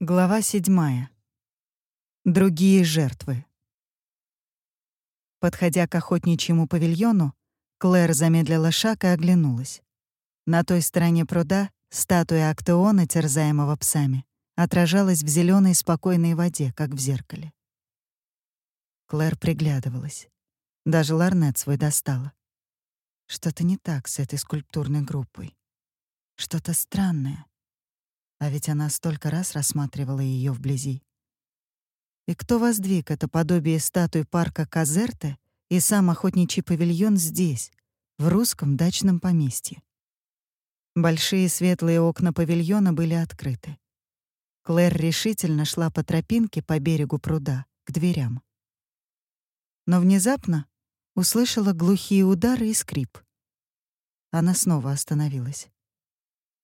Глава седьмая. Другие жертвы. Подходя к охотничьему павильону, Клэр замедлила шаг и оглянулась. На той стороне пруда статуя Актеона, терзаемого псами, отражалась в зеленой спокойной воде, как в зеркале. Клэр приглядывалась. Даже ларнет свой достала. Что-то не так с этой скульптурной группой. Что-то странное. А ведь она столько раз рассматривала ее вблизи. И кто воздвиг это подобие статуи парка Казерте и сам охотничий павильон здесь, в русском дачном поместье? Большие светлые окна павильона были открыты. Клэр решительно шла по тропинке по берегу пруда, к дверям. Но внезапно услышала глухие удары и скрип. Она снова остановилась.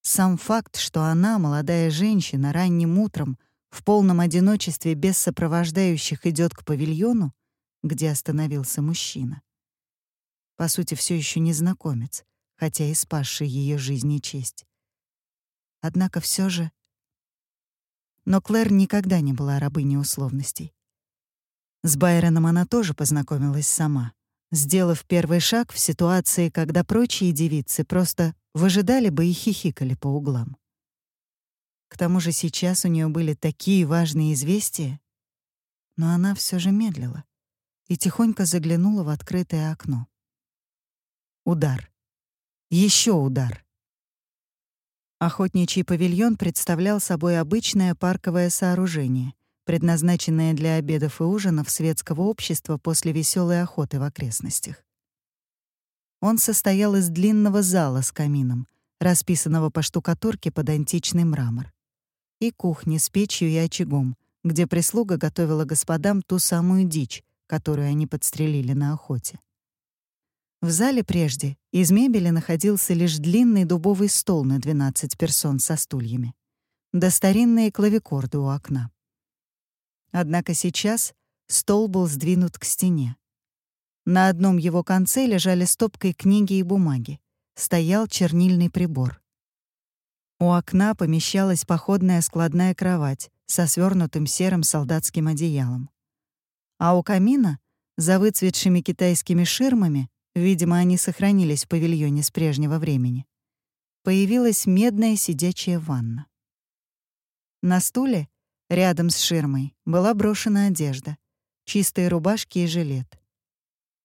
Сам факт, что она, молодая женщина, ранним утром, в полном одиночестве без сопровождающих идет к павильону, где остановился мужчина. По сути, все еще незнакомец, хотя и спасший ее жизнь и честь. Однако все же... Но Клэр никогда не была рабыней условностей. С Байроном она тоже познакомилась сама, сделав первый шаг в ситуации, когда прочие девицы просто выжидали бы и хихикали по углам. К тому же сейчас у нее были такие важные известия, но она все же медлила и тихонько заглянула в открытое окно. Удар. Еще удар. Охотничий павильон представлял собой обычное парковое сооружение, предназначенное для обедов и ужинов светского общества после веселой охоты в окрестностях. Он состоял из длинного зала с камином, расписанного по штукатурке под античный мрамор, и кухни с печью и очагом, где прислуга готовила господам ту самую дичь, которую они подстрелили на охоте. В зале прежде из мебели находился лишь длинный дубовый стол на 12 персон со стульями, да старинные клавикорды у окна. Однако сейчас стол был сдвинут к стене, на одном его конце лежали стопкой книги и бумаги. Стоял чернильный прибор. У окна помещалась походная складная кровать со свернутым серым солдатским одеялом. А у камина, за выцветшими китайскими ширмами, видимо, они сохранились в павильоне с прежнего времени, появилась медная сидячая ванна. На стуле, рядом с ширмой, была брошена одежда, чистые рубашки и жилет.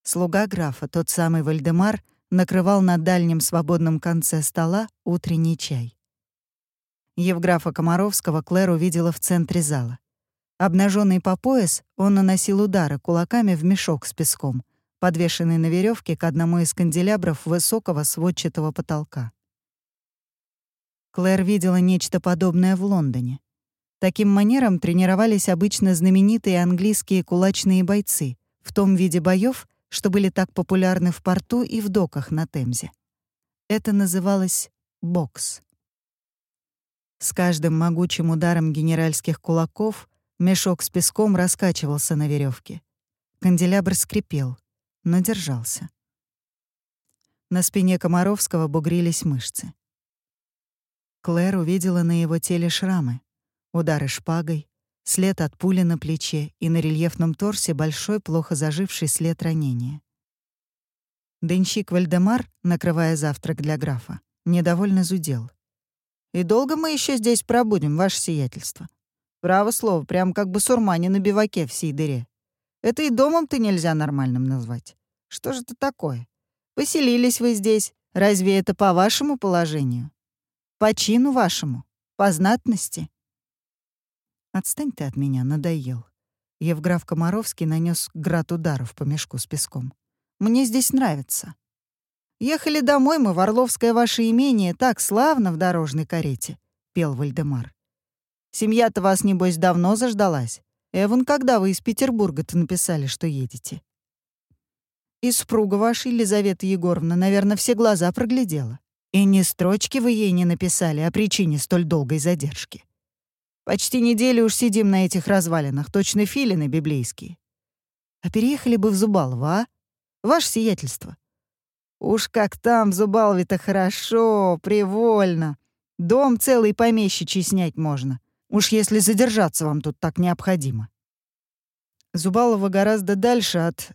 Слуга графа, тот самый Вальдемар, накрывал на дальнем свободном конце стола утренний чай. Евграфа Комаровского Клэр увидела в центре зала. Обнаженный по пояс, он наносил удары кулаками в мешок с песком, подвешенный на веревке к одному из канделябров высокого сводчатого потолка. Клэр видела нечто подобное в Лондоне. Таким манером тренировались обычно знаменитые английские кулачные бойцы в том виде боев, что были так популярны в порту и в доках на Темзе. Это называлось бокс. С каждым могучим ударом генеральских кулаков мешок с песком раскачивался на веревке. Канделябр скрипел, но держался. На спине Комаровского бугрились мышцы. Клэр увидела на его теле шрамы, удары шпагой, след от пули на плече и на рельефном торсе большой, плохо заживший след ранения. Денщик Вальдемар, накрывая завтрак для графа, недовольно зудел. «И долго мы еще здесь пробудем, ваше сиятельство? Право слово, прям как бы сурмане на биваке в сей дыре. Это и домом-то нельзя нормальным назвать. Что же это такое? Поселились вы здесь. Разве это по вашему положению? По чину вашему? По знатности?» «Отстань ты от меня, надоел». Евграф Комаровский нанес град ударов по мешку с песком. «Мне здесь нравится. Ехали домой мы в Орловское ваше имение так славно в дорожной карете», — пел Вальдемар. «Семья-то вас, небось, давно заждалась. Эван, когда вы из Петербурга-то написали, что едете?» И супруга ваша, Елизавета Егоровна, наверное, все глаза проглядела. И ни строчки вы ей не написали о причине столь долгой задержки. Почти неделю уж сидим на этих развалинах, точно филины библейские. А переехали бы в Зубалово, а? Ваше сиятельство. Уж как там в Зубалове-то хорошо, привольно. Дом целый помещичий снять можно. Уж если задержаться вам тут так необходимо. Зубалова гораздо дальше от...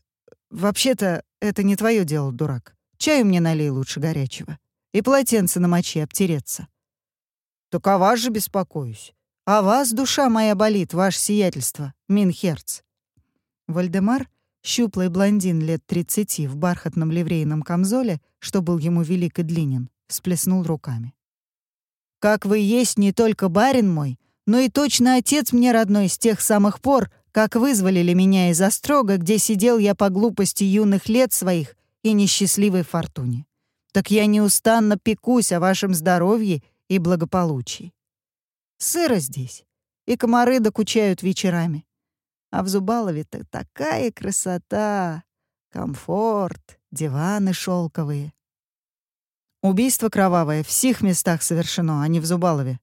Вообще-то, это не твое дело, дурак. Чаю мне налей лучше горячего. И полотенце намочи, обтереться. Так о же беспокоюсь. О вас душа моя болит, ваше сиятельство, Минхерц. Вальдемар, щуплый блондин лет тридцати в бархатном ливрейном камзоле, что был ему велик и длинен, всплеснул руками. «Как вы есть не только барин мой, но и точно отец мне родной с тех самых пор, как вызволили меня из острога, где сидел я по глупости юных лет своих и несчастливой фортуне. Так я неустанно пекусь о вашем здоровье и благополучии. Сыро здесь, и комары докучают вечерами. А в Зубалове-то такая красота, комфорт, диваны шелковые. Убийство кровавое в всех местах совершено, а не в Зубалове.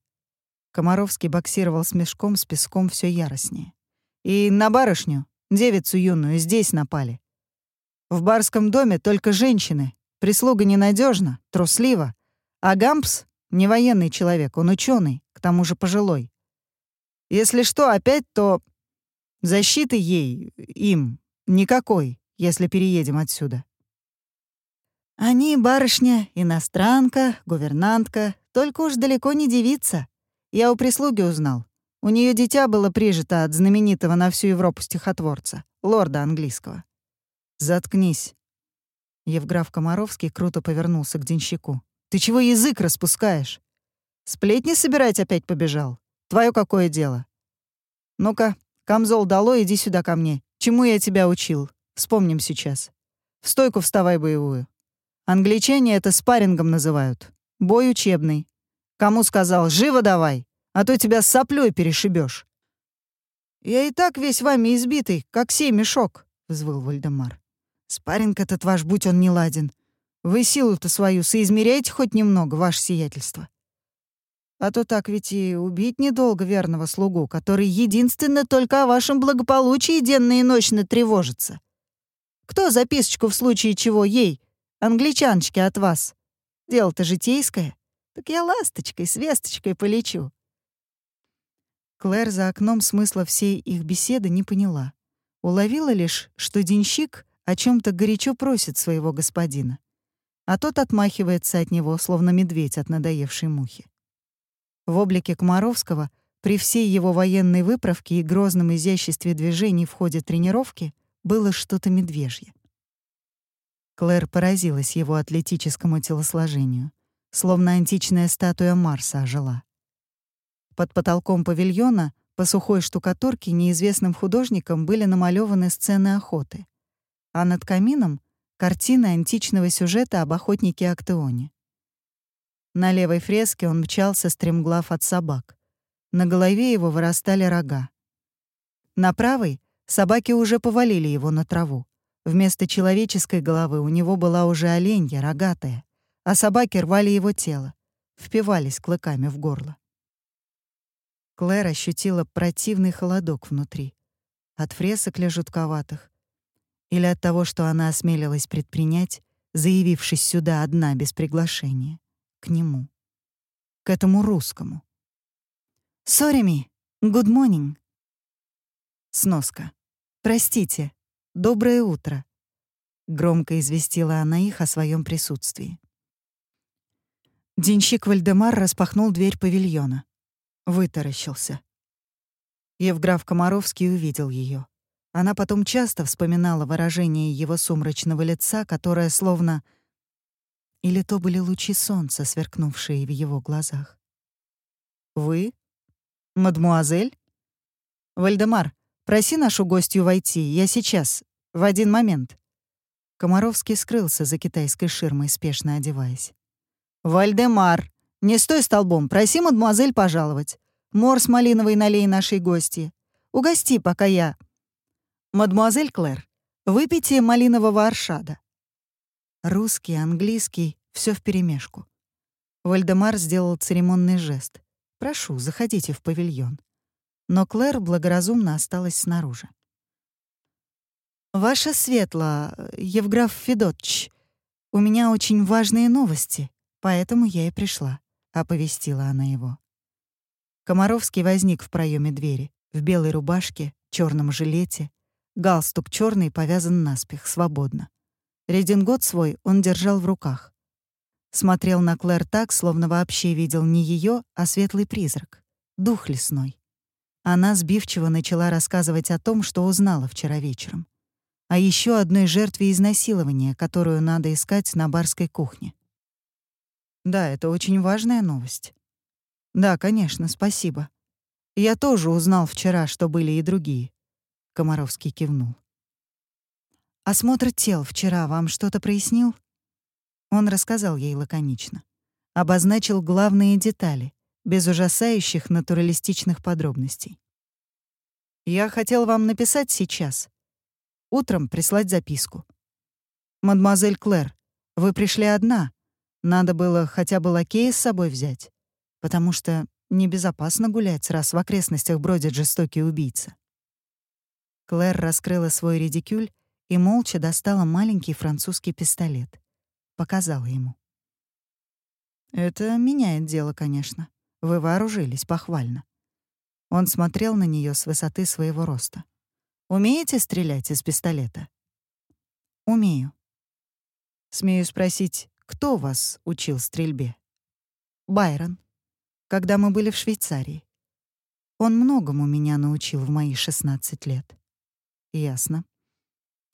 Комаровский боксировал с мешком с песком все яростнее. И на барышню, девицу юную, здесь напали. В барском доме только женщины. Прислуга ненадежна, труслива. А Гампс — не военный человек, он ученый, к тому же пожилой. Если что, опять то защиты ей, им, никакой, если переедем отсюда. Они, барышня, иностранка, гувернантка, только уж далеко не девица. Я у прислуги узнал. У нее дитя было прижито от знаменитого на всю Европу стихотворца, лорда английского. «Заткнись». Евграф Комаровский круто повернулся к денщику. «Ты чего язык распускаешь? Сплетни собирать опять побежал? Твое какое дело? Ну-ка, камзол дало, иди сюда ко мне. Чему я тебя учил? Вспомним сейчас. В стойку вставай боевую. Англичане это спаррингом называют. Бой учебный. Кому сказал «живо давай», а то тебя соплей перешибешь. «Я и так весь вами избитый, как сей мешок», — взвыл Вальдемар. Спарринг этот ваш, будь он не ладен. Вы силу-то свою соизмеряете хоть немного, ваше сиятельство. А то так ведь и убить недолго верного слугу, который единственно только о вашем благополучии денно и ночно тревожится. Кто записочку в случае чего ей, англичаночке от вас? Дело-то житейское. Так я ласточкой, с весточкой полечу. Клэр за окном смысла всей их беседы не поняла. Уловила лишь, что денщик о чем то горячо просит своего господина, а тот отмахивается от него, словно медведь от надоевшей мухи. В облике Комаровского, при всей его военной выправке и грозном изяществе движений в ходе тренировки, было что-то медвежье. Клэр поразилась его атлетическому телосложению, словно античная статуя Марса ожила. Под потолком павильона по сухой штукатурке неизвестным художником были намалеваны сцены охоты — а над камином — картины античного сюжета об охотнике Актеоне. На левой фреске он мчался стремглав от собак. На голове его вырастали рога. На правой собаки уже повалили его на траву. Вместо человеческой головы у него была уже оленья, рогатая, а собаки рвали его тело, впивались клыками в горло. Клэр ощутила противный холодок внутри. От фресок ли жутковатых, или от того, что она осмелилась предпринять, заявившись сюда одна без приглашения, к нему, к этому русскому. «Sorry me. Good morning». Сноска. «Простите. Доброе утро», — громко известила она их о своем присутствии. Денщик Вальдемар распахнул дверь павильона. Вытаращился. Евграф Комаровский увидел ее. Она потом часто вспоминала выражение его сумрачного лица, которое словно... Или то были лучи солнца, сверкнувшие в его глазах. «Вы? Мадмуазель? Вальдемар, проси нашу гостью войти, я сейчас, в один момент». Комаровский скрылся за китайской ширмой, спешно одеваясь. «Вальдемар, не стой столбом, проси мадмуазель пожаловать. Морс малиновый налей нашей гостье. Угости, пока я...» «Мадемуазель Клэр, выпейте малинового оршада». Русский, английский, все вперемешку. Вальдемар сделал церемонный жест. «Прошу, заходите в павильон». Но Клэр благоразумно осталась снаружи. «Ваша светла, Евграф Федотч, у меня очень важные новости, поэтому я и пришла», — оповестила она его. Комаровский возник в проеме двери, в белой рубашке, черном жилете. Галстук черный повязан наспех, свободно. Редингот свой он держал в руках. Смотрел на Клэр так, словно вообще видел не ее, а светлый призрак, дух лесной. Она сбивчиво начала рассказывать о том, что узнала вчера вечером. О еще одной жертве изнасилования, которую надо искать на барской кухне. Да, это очень важная новость. Да, конечно, спасибо. Я тоже узнал вчера, что были и другие. Комаровский кивнул. Осмотр тел вчера вам что-то прояснил? Он рассказал ей лаконично. Обозначил главные детали, без ужасающих натуралистичных подробностей. «Я хотел вам написать сейчас. Утром прислать записку. «Мадемуазель Клэр, вы пришли одна. Надо было хотя бы лакея с собой взять, потому что небезопасно гулять, раз в окрестностях бродит жестокий убийца». Клэр раскрыла свой редикюль и молча достала маленький французский пистолет. Показала ему. «Это меняет дело, конечно. Вы вооружились похвально». Он смотрел на нее с высоты своего роста. «Умеете стрелять из пистолета?» «Умею». «Смею спросить, кто вас учил стрельбе?» «Байрон. Когда мы были в Швейцарии. Он многому меня научил в мои 16 лет». «Ясно.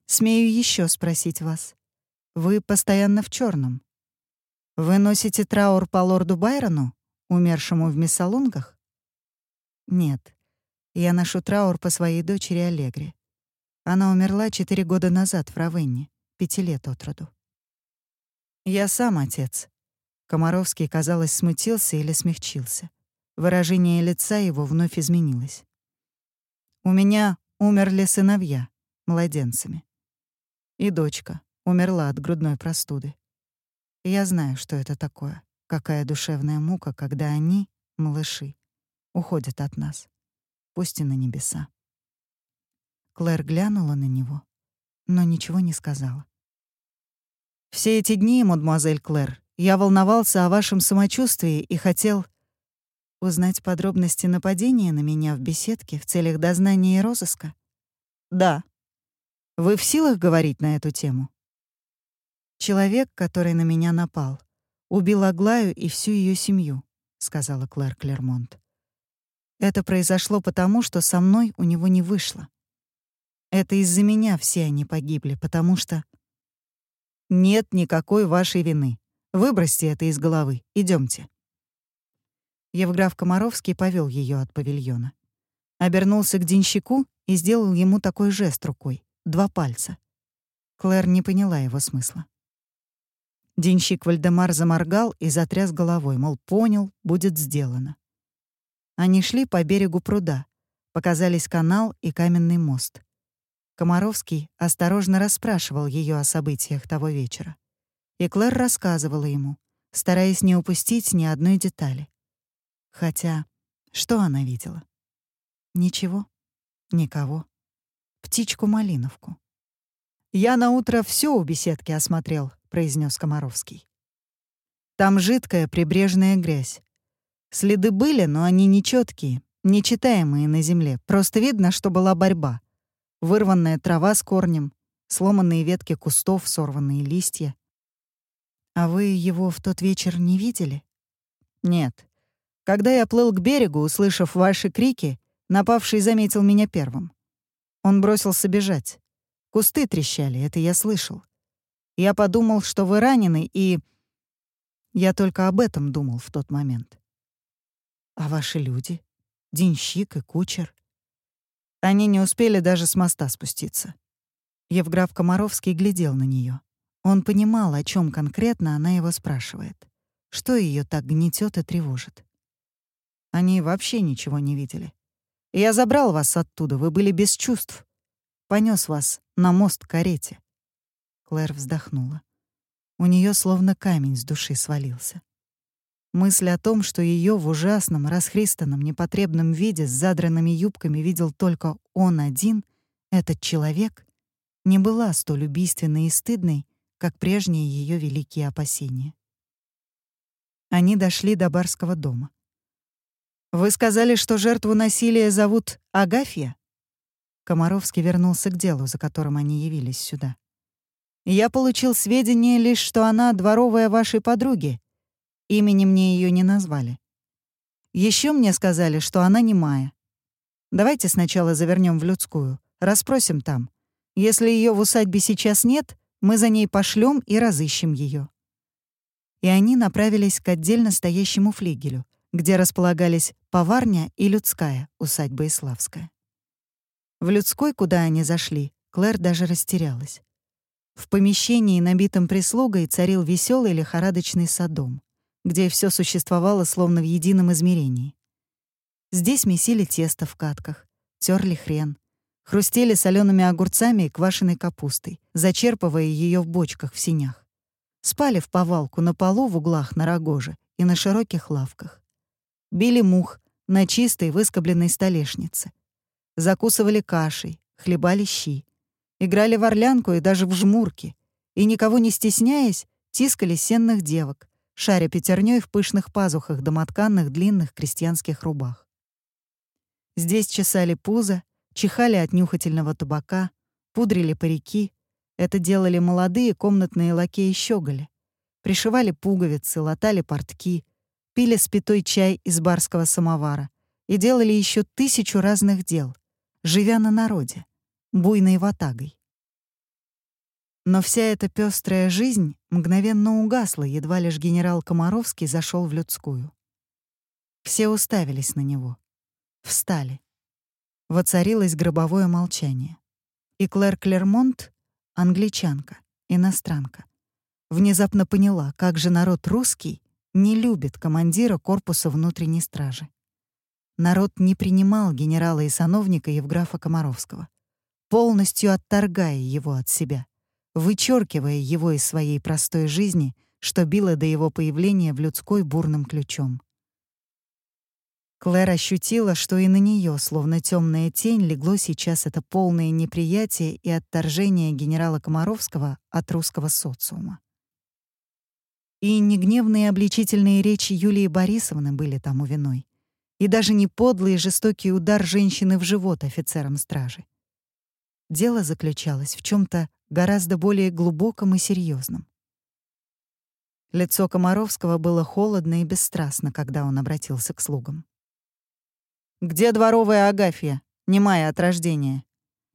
Смею еще спросить вас. Вы постоянно в черном. Вы носите траур по лорду Байрону, умершему в Миссалунгах? Нет. Я ношу траур по своей дочери Аллегре. Она умерла четыре года назад в Равенне, пяти лет от роду. Я сам отец. Комаровский, казалось, смутился или смягчился. Выражение лица его вновь изменилось. У меня умерли сыновья, младенцами. И дочка умерла от грудной простуды. Я знаю, что это такое, какая душевная мука, когда они, малыши, уходят от нас, пусть и на небеса. Клэр глянула на него, но ничего не сказала. «Все эти дни, мадемуазель Клэр, я волновался о вашем самочувствии и хотел узнать подробности нападения на меня в беседке в целях дознания и розыска?» «Да». «Вы в силах говорить на эту тему?» «Человек, который на меня напал, убил Аглаю и всю ее семью», — сказала Клэр Клермонт. «Это произошло потому, что со мной у него не вышло. Это из-за меня все они погибли, потому что...» «Нет никакой вашей вины. Выбросьте это из головы. Идемте. Евграф Комаровский повел ее от павильона. Обернулся к денщику и сделал ему такой жест рукой. Два пальца. Клэр не поняла его смысла. Денщик Вальдемар заморгал и затряс головой, мол, понял, будет сделано. Они шли по берегу пруда. Показались канал и каменный мост. Комаровский осторожно расспрашивал ее о событиях того вечера. И Клэр рассказывала ему, стараясь не упустить ни одной детали. Хотя, что она видела? Ничего, никого. Птичку-малиновку. Я на утро все у беседки осмотрел, произнес Комаровский. Там жидкая прибрежная грязь. Следы были, но они нечеткие, нечитаемые на земле. Просто видно, что была борьба. Вырванная трава с корнем, сломанные ветки кустов, сорванные листья. А вы его в тот вечер не видели? Нет. Когда я плыл к берегу, услышав ваши крики, напавший заметил меня первым. Он бросился бежать. Кусты трещали, это я слышал. Я подумал, что вы ранены, и... Я только об этом думал в тот момент. А ваши люди? Денщик и кучер? Они не успели даже с моста спуститься. Евграф Комаровский глядел на нее. Он понимал, о чем конкретно она его спрашивает. Что ее так гнетет и тревожит. Они вообще ничего не видели. Я забрал вас оттуда, вы были без чувств. Понес вас на мост к карете. Клэр вздохнула. У нее словно камень с души свалился. Мысль о том, что ее в ужасном, расхристанном, непотребном виде с задранными юбками видел только он один, этот человек, не была столь убийственной и стыдной, как прежние ее великие опасения. Они дошли до барского дома. «Вы сказали, что жертву насилия зовут Агафья?» Комаровский вернулся к делу, за которым они явились сюда. «Я получил сведения лишь, что она дворовая вашей подруги. Имени мне ее не назвали. Еще мне сказали, что она не Майя. Давайте сначала завернем в людскую, расспросим там. Если ее в усадьбе сейчас нет, мы за ней пошлем и разыщем ее. И они направились к отдельно стоящему флигелю, где располагались поварня и людская усадьба Иславская. В людской, куда они зашли, Клэр даже растерялась. В помещении, набитом прислугой, царил веселый лихорадочный садом, где все существовало словно в едином измерении. Здесь месили тесто в катках, терли хрен, хрустели солеными огурцами и квашеной капустой, зачерпывая ее в бочках в синях. Спали в повалку на полу в углах на рогоже и на широких лавках били мух на чистой выскобленной столешнице. Закусывали кашей, хлебали щи. Играли в орлянку и даже в жмурки. И, никого не стесняясь, тискали сенных девок, шаря пятерней в пышных пазухах домотканных длинных крестьянских рубах. Здесь чесали пузо, чихали от нюхательного табака, пудрили парики. Это делали молодые комнатные лакеи-щеголи. Пришивали пуговицы, латали портки — пили спитой чай из барского самовара и делали еще тысячу разных дел, живя на народе, буйной ватагой. Но вся эта пестрая жизнь мгновенно угасла, едва лишь генерал Комаровский зашел в людскую. Все уставились на него. Встали. Воцарилось гробовое молчание. И Клэр Клермонт, англичанка, иностранка, внезапно поняла, как же народ русский не любит командира корпуса внутренней стражи. Народ не принимал генерала и сановника Евграфа Комаровского, полностью отторгая его от себя, вычеркивая его из своей простой жизни, что било до его появления в людской бурным ключом. Клэр ощутила, что и на нее, словно темная тень, легло сейчас это полное неприятие и отторжение генерала Комаровского от русского социума. И не гневные обличительные речи Юлии Борисовны были тому виной. И даже не подлый и жестокий удар женщины в живот офицерам стражи. Дело заключалось в чем то гораздо более глубоком и серьезном. Лицо Комаровского было холодно и бесстрастно, когда он обратился к слугам. «Где дворовая Агафья, немая от рождения?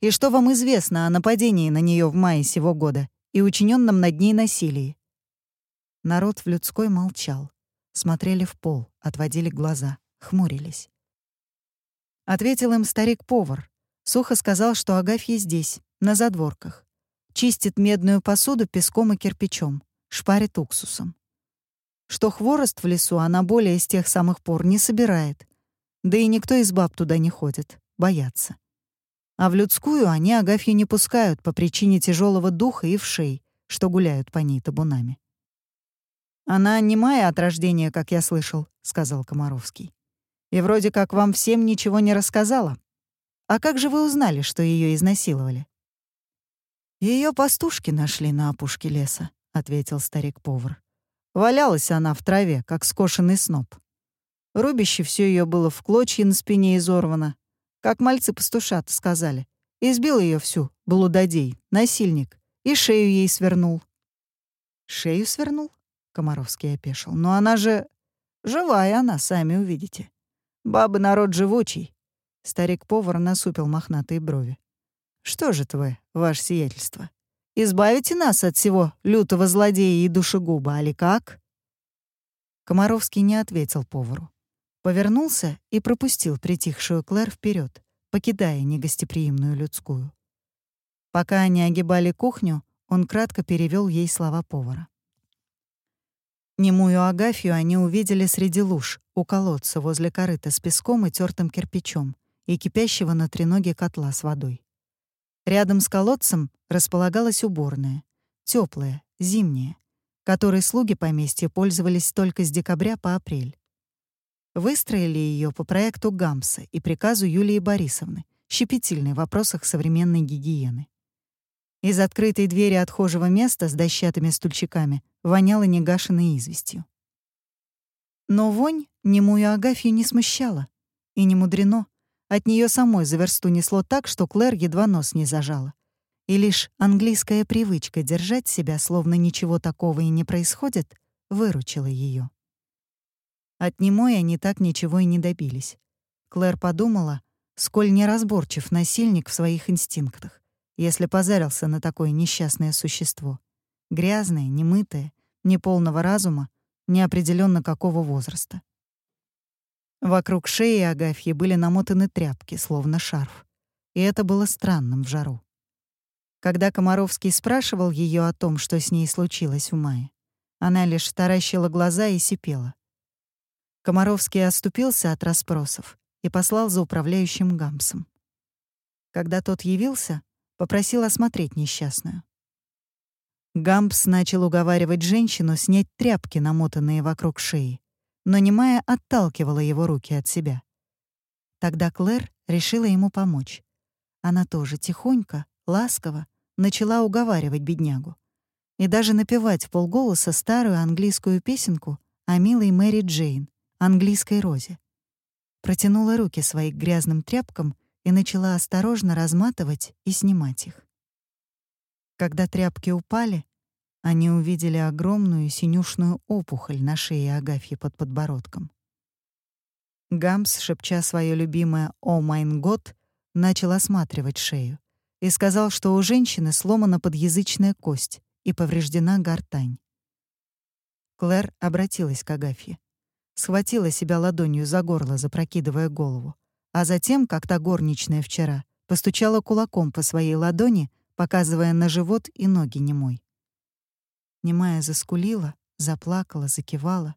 И что вам известно о нападении на нее в мае сего года и учиненном над ней насилии? Народ в людской молчал. Смотрели в пол, отводили глаза, хмурились. Ответил им старик-повар. Сухо сказал, что Агафья здесь, на задворках. Чистит медную посуду песком и кирпичом, шпарит уксусом. Что хворост в лесу она более с тех самых пор не собирает. Да и никто из баб туда не ходит, боятся. А в людскую они Агафью не пускают по причине тяжелого духа и вшей, что гуляют по ней табунами. «Она немая от рождения, как я слышал», — сказал Комаровский. «И вроде как вам всем ничего не рассказала. А как же вы узнали, что ее изнасиловали?» Ее пастушки нашли на опушке леса», — ответил старик-повар. Валялась она в траве, как скошенный сноп. Рубище все ее было в клочья на спине изорвано, как мальцы пастушата сказали. Избил ее всю, блудодей, насильник, и шею ей свернул. «Шею свернул?» Комаровский опешил. «Но она же... Живая она, сами увидите. Бабы народ живучий». Старик-повар насупил мохнатые брови. «Что же вы, ваше сиятельство? Избавите нас от всего лютого злодея и душегуба, али как?» Комаровский не ответил повару. Повернулся и пропустил притихшую Клэр вперед, покидая негостеприимную людскую. Пока они огибали кухню, он кратко перевел ей слова повара. Немую Агафью они увидели среди луж, у колодца возле корыта с песком и тертым кирпичом и кипящего на треноге котла с водой. Рядом с колодцем располагалась уборная, теплая, зимняя, которой слуги поместья пользовались только с декабря по апрель. Выстроили ее по проекту Гамса и приказу Юлии Борисовны, щепетильной в вопросах современной гигиены. Из открытой двери отхожего места с дощатыми стульчиками воняло негашенной известью. Но вонь Немую Агафью не смущало. И не мудрено. От нее самой за версту несло так, что Клэр едва нос не зажала. И лишь английская привычка держать себя, словно ничего такого и не происходит, выручила ее. От немой они так ничего и не добились. Клэр подумала, сколь неразборчив насильник в своих инстинктах, если позарился на такое несчастное существо. Грязное, немытое, неполного разума, неопределенно какого возраста. Вокруг шеи Агафьи были намотаны тряпки, словно шарф. И это было странным в жару. Когда Комаровский спрашивал ее о том, что с ней случилось в мае, она лишь таращила глаза и сипела. Комаровский отступился от расспросов и послал за управляющим Гамсом. Когда тот явился, попросил осмотреть несчастную. Гампс начал уговаривать женщину снять тряпки, намотанные вокруг шеи, но немая отталкивала его руки от себя. Тогда Клэр решила ему помочь. Она тоже тихонько, ласково начала уговаривать беднягу и даже напевать в полголоса старую английскую песенку о милой Мэри Джейн, английской розе. Протянула руки свои к грязным тряпкам и начала осторожно разматывать и снимать их. Когда тряпки упали, они увидели огромную синюшную опухоль на шее Агафьи под подбородком. Гамс, шепча свое любимое «О майн год», начал осматривать шею и сказал, что у женщины сломана подъязычная кость и повреждена гортань. Клэр обратилась к Агафье. Схватила себя ладонью за горло, запрокидывая голову, а затем, как та горничная вчера, постучала кулаком по своей ладони, показывая на живот и ноги немой. Немая заскулила, заплакала, закивала.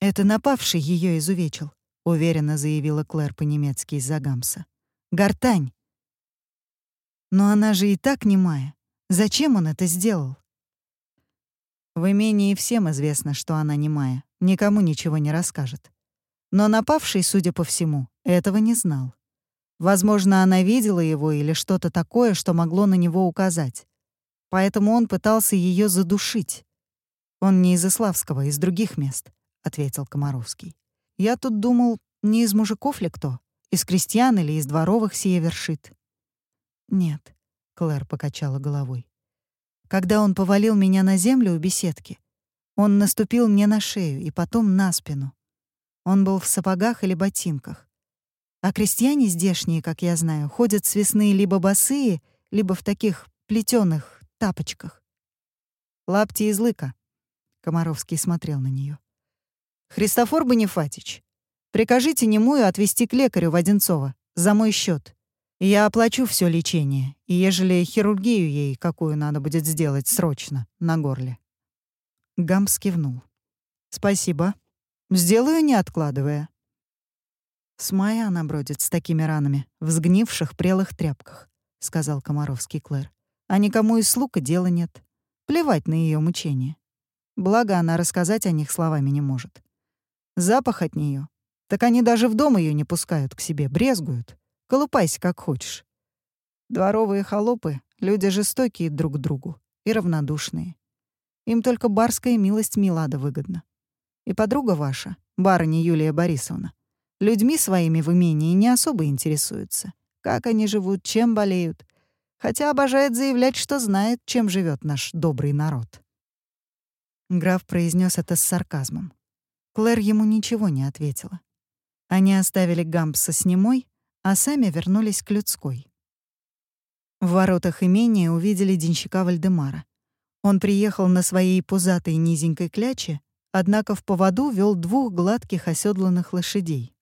«Это напавший ее изувечил», — уверенно заявила Клэр по-немецки из-за Гамса. «Гортань!» «Но она же и так немая. Зачем он это сделал?» В имении всем известно, что она немая, никому ничего не расскажет. Но напавший, судя по всему, этого не знал. Возможно, она видела его или что-то такое, что могло на него указать поэтому он пытался ее задушить. Он не из Иславского, а из других мест, ответил Комаровский. Я тут думал, не из мужиков ли кто, из крестьян или из дворовых сие вершит. Нет, Клэр покачала головой. Когда он повалил меня на землю у беседки, он наступил мне на шею и потом на спину. Он был в сапогах или ботинках. А крестьяне здешние, как я знаю, ходят с весны либо босые, либо в таких плетеных тапочках. Лапти из лыка. Комаровский смотрел на нее. Христофор Бонифатич, прикажите немую отвезти к лекарю в Одинцово за мой счет. Я оплачу все лечение, и ежели хирургию ей какую надо будет сделать срочно на горле. Гамс кивнул. «Спасибо. Сделаю, не откладывая». «С мая она бродит с такими ранами, в сгнивших прелых тряпках», — сказал Комаровский Клэр а никому из слуг и дела нет. Плевать на ее мучения. Благо, она рассказать о них словами не может. Запах от нее. Так они даже в дом ее не пускают к себе, брезгуют. Колупайся как хочешь. Дворовые холопы — люди жестокие друг к другу и равнодушные. Им только барская милость Милада выгодна. И подруга ваша, барыня Юлия Борисовна, людьми своими в имении не особо интересуется. Как они живут, чем болеют — хотя обожает заявлять, что знает, чем живет наш добрый народ. Граф произнес это с сарказмом. Клэр ему ничего не ответила. Они оставили Гампса с немой, а сами вернулись к людской. В воротах имения увидели денщика Вальдемара. Он приехал на своей пузатой низенькой кляче, однако в поводу вел двух гладких оседланных лошадей.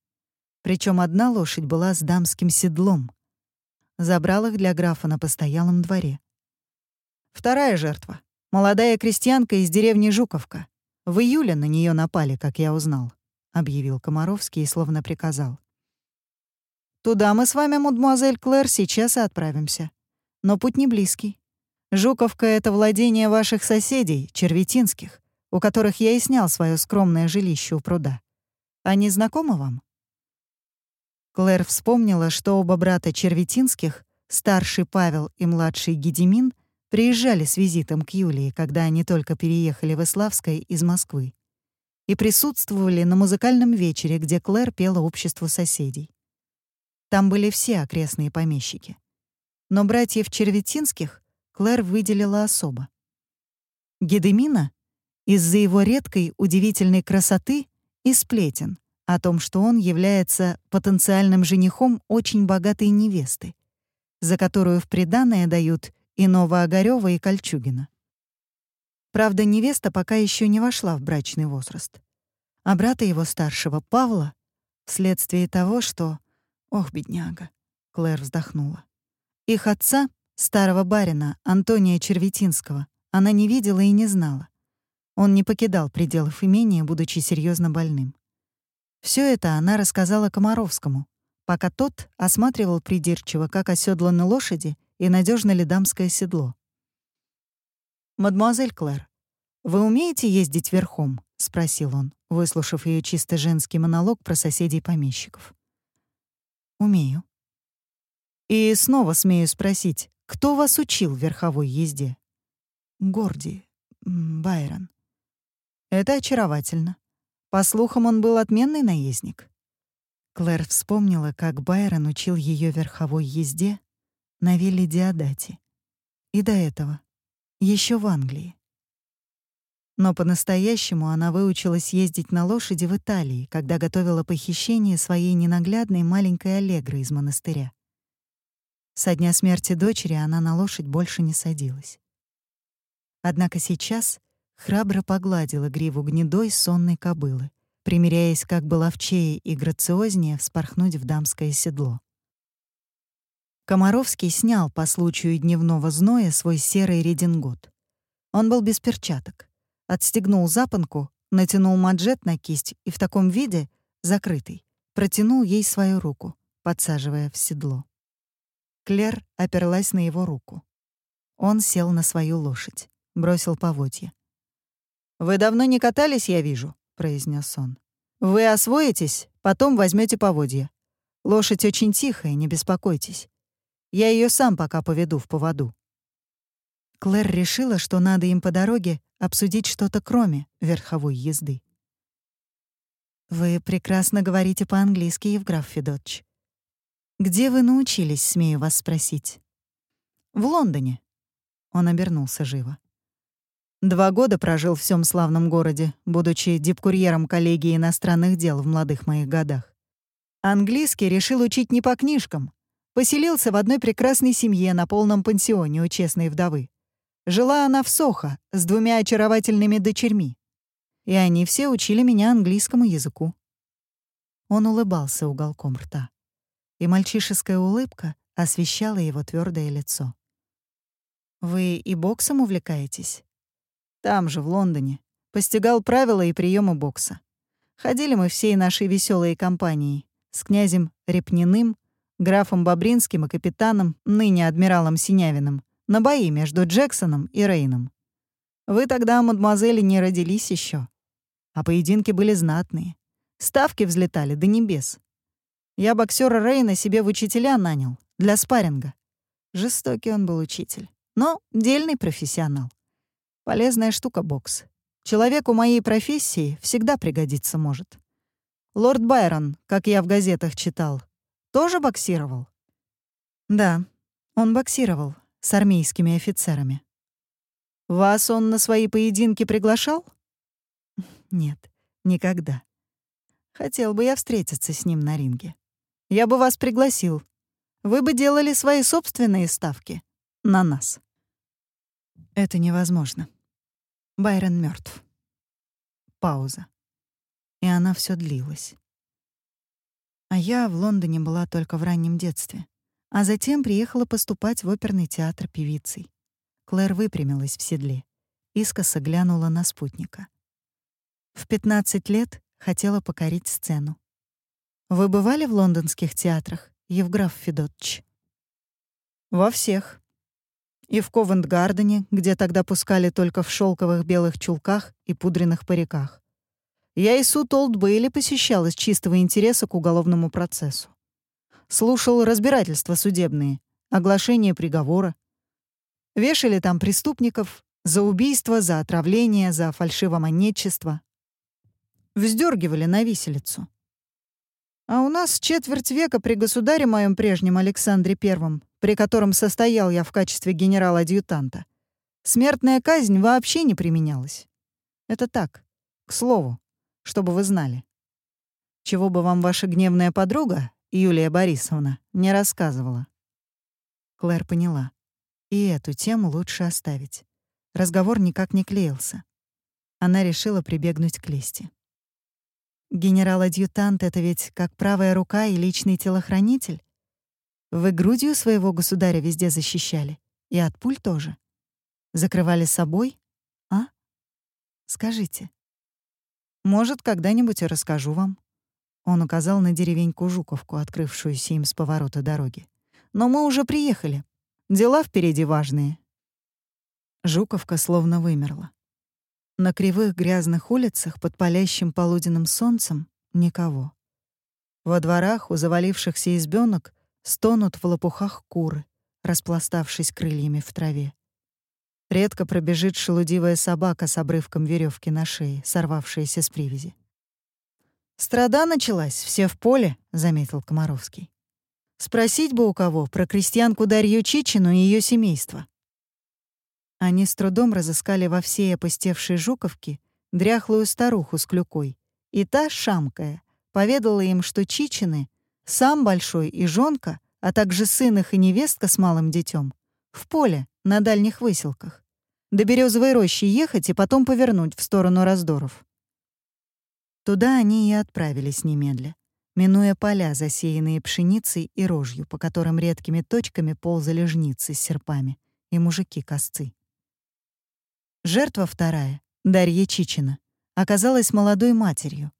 Причем одна лошадь была с дамским седлом, забрал их для графа на постоялом дворе. Вторая жертва — молодая крестьянка из деревни Жуковка. В июле на нее напали, как я узнал, — объявил Комаровский и словно приказал. Туда мы с вами, мадемуазель Клэр, сейчас и отправимся. Но путь не близкий. Жуковка — это владение ваших соседей, черветинских, у которых я и снял свое скромное жилище у пруда. Они знакомы вам? Клэр вспомнила, что оба брата Черветинских, старший Павел и младший Гедемин, приезжали с визитом к Юлии, когда они только переехали в Иславское из Москвы. и присутствовали на музыкальном вечере, где Клэр пела обществу соседей. Там были все окрестные помещики. Но братьев Черветинских Клэр выделила особо. Гедемина из-за его редкой, удивительной красоты и сплетен о том, что он является потенциальным женихом очень богатой невесты, за которую в приданое дают и Новоогарёва, и Кольчугина. Правда, невеста пока еще не вошла в брачный возраст. А брата его старшего, Павла, вследствие того, что... Ох, бедняга, Клэр вздохнула. Их отца, старого барина, Антония Черветинского, она не видела и не знала. Он не покидал пределов имения, будучи серьезно больным. Все это она рассказала Комаровскому, пока тот осматривал придирчиво, как оседланы лошади и надежно ли дамское седло. «Мадемуазель Клэр, вы умеете ездить верхом?» — спросил он, выслушав ее чисто женский монолог про соседей-помещиков. «Умею». «И снова смею спросить, кто вас учил верховой езде?» «Горди, Байрон». «Это очаровательно. По слухам, он был отменный наездник». Клэр вспомнила, как Байрон учил ее верховой езде на вилле Диадати. И до этого, еще в Англии. Но по-настоящему она выучилась ездить на лошади в Италии, когда готовила похищение своей ненаглядной маленькой Аллегры из монастыря. Со дня смерти дочери она на лошадь больше не садилась. Однако сейчас храбро погладила гриву гнедой сонной кобылы, примеряясь как бы ловчее и грациознее вспорхнуть в дамское седло. Комаровский снял по случаю дневного зноя свой серый редингот. Он был без перчаток. Отстегнул запонку, натянул маджет на кисть и в таком виде, закрытый, протянул ей свою руку, подсаживая в седло. Клер оперлась на его руку. Он сел на свою лошадь, бросил поводья. «Вы давно не катались, я вижу», — произнес он. «Вы освоитесь, потом возьмете поводья. Лошадь очень тихая, не беспокойтесь. Я ее сам пока поведу в поводу». Клэр решила, что надо им по дороге обсудить что-то кроме верховой езды. «Вы прекрасно говорите по-английски, Евграф Федотч. Где вы научились, смею вас спросить?» «В Лондоне». Он обернулся живо. Два года прожил в всем славном городе, будучи дипкурьером коллегии иностранных дел в молодых моих годах. Английский решил учить не по книжкам, Поселился в одной прекрасной семье на полном пансионе у честной вдовы. Жила она в Сохо с двумя очаровательными дочерьми. И они все учили меня английскому языку. Он улыбался уголком рта. И мальчишеская улыбка освещала его твердое лицо. «Вы и боксом увлекаетесь?» «Там же, в Лондоне. Постигал правила и приемы бокса. Ходили мы всей нашей веселой компанией с князем Репниным, графом Бобринским и капитаном, ныне адмиралом Синявиным, на бои между Джексоном и Рейном. Вы тогда, мадемуазели, не родились еще, А поединки были знатные. Ставки взлетали до небес. Я боксера Рейна себе в учителя нанял, для спарринга. Жестокий он был учитель, но дельный профессионал. Полезная штука бокс. Человеку моей профессии всегда пригодиться может. Лорд Байрон, как я в газетах читал, тоже боксировал?» «Да, он боксировал с армейскими офицерами». «Вас он на свои поединки приглашал?» «Нет, никогда. Хотел бы я встретиться с ним на ринге. Я бы вас пригласил. Вы бы делали свои собственные ставки на нас». «Это невозможно. Байрон мертв. Пауза. И она все длилась. А я в Лондоне была только в раннем детстве. А затем приехала поступать в оперный театр певицей. Клэр выпрямилась в седле. Искоса глянула на спутника. В 15 лет хотела покорить сцену. «Вы бывали в лондонских театрах, Евграф Федотч?» «Во всех. И в Ковент-Гардене, где тогда пускали только в шелковых белых чулках и пудренных париках. Я и суд Олд Бейли посещал из чистого интереса к уголовному процессу. Слушал разбирательства судебные, оглашение приговора. Вешали там преступников за убийство, за отравление, за фальшивомонетчество. Вздергивали на виселицу. А у нас четверть века при государе моем прежнем Александре Первом, при котором состоял я в качестве генерала-адъютанта, смертная казнь вообще не применялась. Это так, к слову, чтобы вы знали. Чего бы вам ваша гневная подруга, Юлия Борисовна, не рассказывала. Клэр поняла. И эту тему лучше оставить. Разговор никак не клеился. Она решила прибегнуть к лести. Генерал-адъютант — это ведь как правая рука и личный телохранитель. Вы грудью своего государя везде защищали. И от пуль тоже. Закрывали собой? А? Скажите. Может, когда-нибудь и расскажу вам. Он указал на деревеньку Жуковку, открывшуюся им с поворота дороги. Но мы уже приехали. Дела впереди важные. Жуковка словно вымерла. На кривых грязных улицах под палящим полуденным солнцем никого. Во дворах у завалившихся избёнок стонут в лопухах куры, распластавшись крыльями в траве. Редко пробежит шелудивая собака с обрывком веревки на шее, сорвавшаяся с привязи. «Страда началась, все в поле», — заметил Комаровский. «Спросить бы у кого про крестьянку Дарью Чичину и ее семейство». Они с трудом разыскали во всей опустевшей Жуковке дряхлую старуху с клюкой, и та, шамкая, поведала им, что Чичины, сам большой и жонка, а также сын их и невестка с малым детем, в поле, на дальних выселках. До березовой рощи ехать и потом повернуть в сторону раздоров. Туда они и отправились немедля, минуя поля, засеянные пшеницей и рожью, по которым редкими точками ползали жницы с серпами и мужики-косцы. Жертва вторая, Дарья Чичина, оказалась молодой матерью.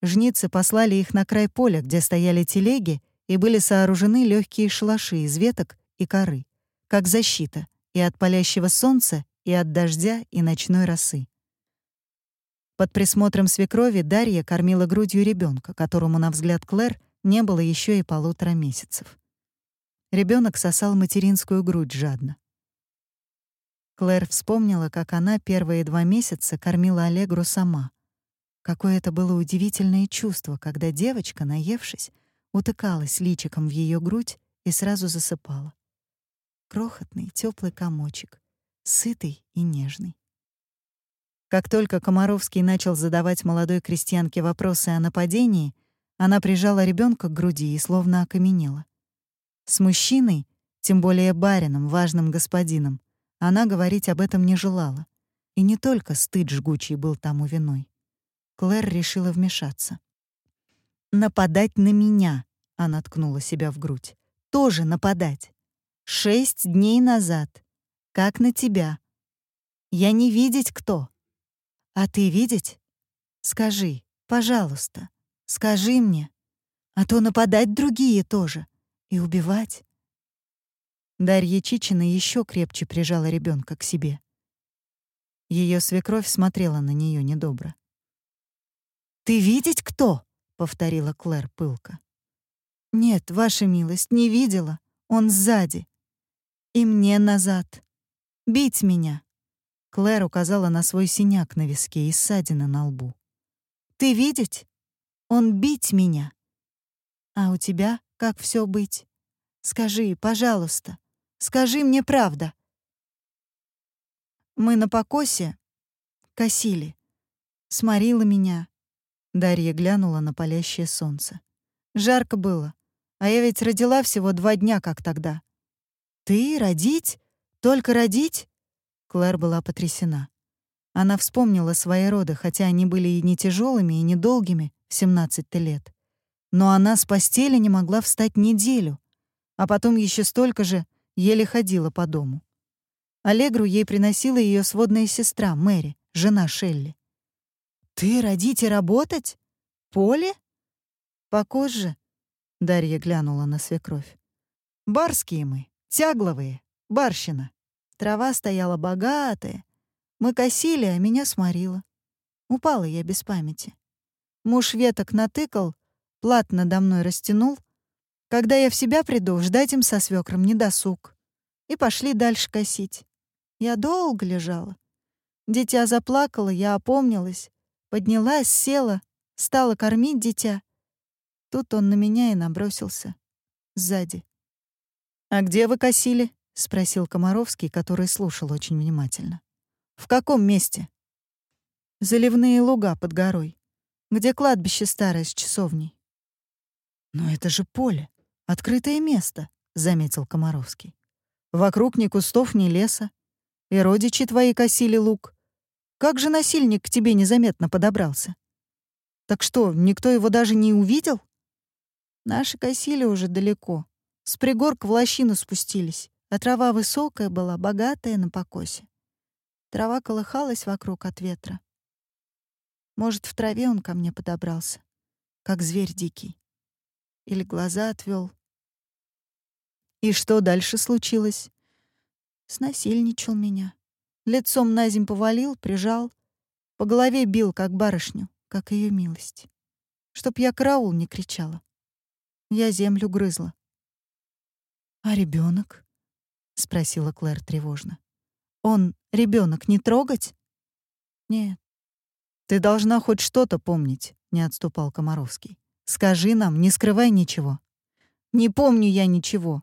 Жницы послали их на край поля, где стояли телеги, и были сооружены легкие шалаши из веток и коры, как защита и от палящего солнца, и от дождя, и ночной росы. Под присмотром свекрови Дарья кормила грудью ребенка, которому, на взгляд Клэр, не было еще и полутора месяцев. Ребенок сосал материнскую грудь жадно. Клэр вспомнила, как она первые два месяца кормила Аллегру сама. Какое это было удивительное чувство, когда девочка, наевшись, утыкалась личиком в ее грудь и сразу засыпала. Крохотный, теплый комочек, сытый и нежный. Как только Комаровский начал задавать молодой крестьянке вопросы о нападении, она прижала ребенка к груди и словно окаменела. С мужчиной, тем более барином, важным господином, она говорить об этом не желала. И не только стыд жгучий был тому виной. Клэр решила вмешаться. «Нападать на меня!» — она ткнула себя в грудь. «Тоже нападать! Шесть дней назад! Как на тебя! Я не видеть кто! А ты видеть? Скажи, пожалуйста, скажи мне, а то нападать другие тоже и убивать. Дарья Чичина еще крепче прижала ребенка к себе. Ее свекровь смотрела на нее недобро. «Ты видеть кто?» — повторила Клэр пылко. «Нет, ваша милость, не видела. Он сзади. И мне назад. Бить меня!» Клэр указала на свой синяк на виске и ссадины на лбу. «Ты видеть? Он бить меня. А у тебя как все быть? Скажи, пожалуйста, Скажи мне правда. Мы на покосе косили. Сморила меня. Дарья глянула на палящее солнце. Жарко было. А я ведь родила всего два дня, как тогда. Ты родить? Только родить? Клэр была потрясена. Она вспомнила свои роды, хотя они были и не тяжелыми, и не долгими, в 17 лет. Но она с постели не могла встать неделю, а потом еще столько же еле ходила по дому. Аллегру ей приносила ее сводная сестра Мэри, жена Шелли. «Ты родите работать? Поле?» «Покозже», — Дарья глянула на свекровь. «Барские мы, тягловые, барщина. Трава стояла богатая. Мы косили, а меня сморило. Упала я без памяти. Муж веток натыкал, плат надо мной растянул, когда я в себя приду, ждать им со свекром не досуг. И пошли дальше косить. Я долго лежала. Дитя заплакало, я опомнилась, поднялась, села, Стала кормить дитя. Тут он на меня и набросился. Сзади. «А где вы косили?» — спросил Комаровский, который слушал очень внимательно. «В каком месте?» «Заливные луга под горой, где кладбище старое с часовней». «Но это же поле, открытое место», — заметил Комаровский. «Вокруг ни кустов, ни леса. И родичи твои косили лук. Как же насильник к тебе незаметно подобрался? Так что, никто его даже не увидел?» «Наши косили уже далеко», с пригорка в лощину спустились, а трава высокая была, богатая на покосе. Трава колыхалась вокруг от ветра. Может, в траве он ко мне подобрался, как зверь дикий. Или глаза отвел. И что дальше случилось? Снасильничал меня. Лицом на земь повалил, прижал. По голове бил, как барышню, как ее милость. Чтоб я караул не кричала. Я землю грызла. «А ребенок? спросила Клэр тревожно. «Он, ребенок, не трогать?» «Нет». «Ты должна хоть что-то помнить», — не отступал Комаровский. «Скажи нам, не скрывай ничего». «Не помню я ничего.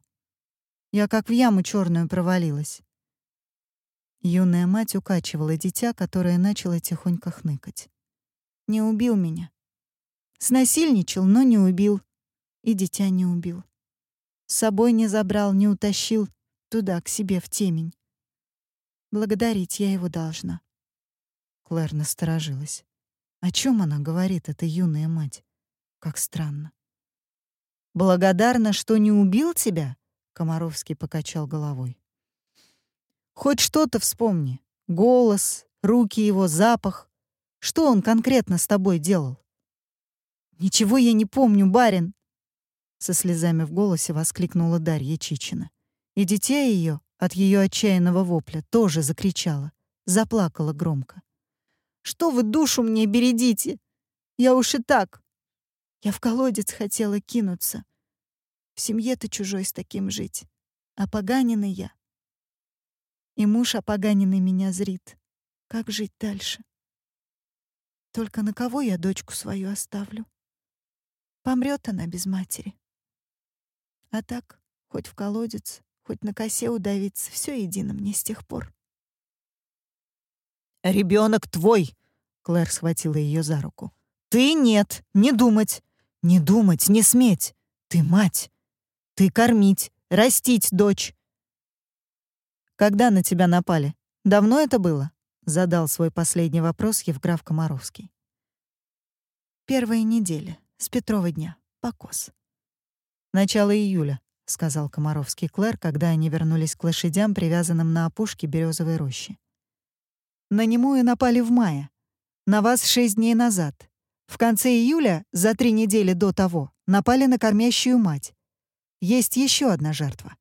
Я как в яму черную провалилась». Юная мать укачивала дитя, которое начало тихонько хныкать. «Не убил меня. Снасильничал, но не убил. И дитя не убил. С собой не забрал, не утащил туда, к себе, в темень. Благодарить я его должна. Клэр насторожилась. О чем она говорит, эта юная мать? Как странно. «Благодарна, что не убил тебя?» — Комаровский покачал головой. «Хоть что-то вспомни. Голос, руки его, запах. Что он конкретно с тобой делал?» «Ничего я не помню, барин», со слезами в голосе воскликнула Дарья Чичина. И дитя ее от ее отчаянного вопля тоже закричала, заплакала громко. «Что вы душу мне бередите? Я уж и так. Я в колодец хотела кинуться. В семье-то чужой с таким жить. А поганенный я. И муж опоганенный меня зрит. Как жить дальше? Только на кого я дочку свою оставлю? Помрет она без матери. А так, хоть в колодец, хоть на косе удавиться, все едино мне с тех пор. Ребенок твой! Клэр схватила ее за руку. Ты нет, не думать. Не думать, не сметь. Ты мать. Ты кормить, растить дочь. Когда на тебя напали? Давно это было? Задал свой последний вопрос Евграф Комаровский. Первая неделя, с Петрова дня, покос. «Начало июля», — сказал Комаровский Клэр, когда они вернулись к лошадям, привязанным на опушке березовой рощи. «На Немую напали в мае. На вас шесть дней назад. В конце июля, за три недели до того, напали на кормящую мать. Есть еще одна жертва.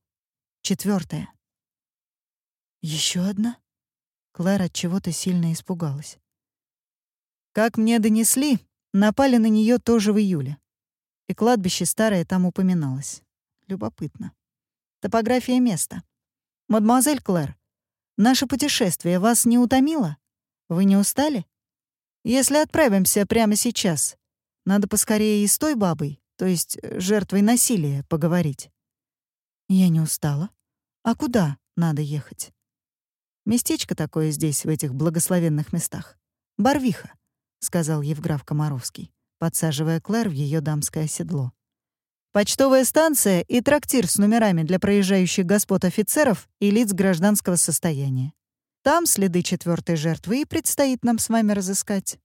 Четвертая. Еще одна?» Клэр от чего-то сильно испугалась. Как мне донесли, напали на нее тоже в июле. И кладбище старое там упоминалось. Любопытно. Топография места. Мадемуазель Клэр, наше путешествие вас не утомило? Вы не устали? Если отправимся прямо сейчас, надо поскорее и с той бабой, то есть э, жертвой насилия, поговорить. Я не устала. А куда надо ехать? Местечко такое здесь, в этих благословенных местах. Барвиха, — сказал Евграф Комаровский подсаживая Клэр в ее дамское седло. «Почтовая станция и трактир с номерами для проезжающих господ офицеров и лиц гражданского состояния. Там следы четвертой жертвы и предстоит нам с вами разыскать.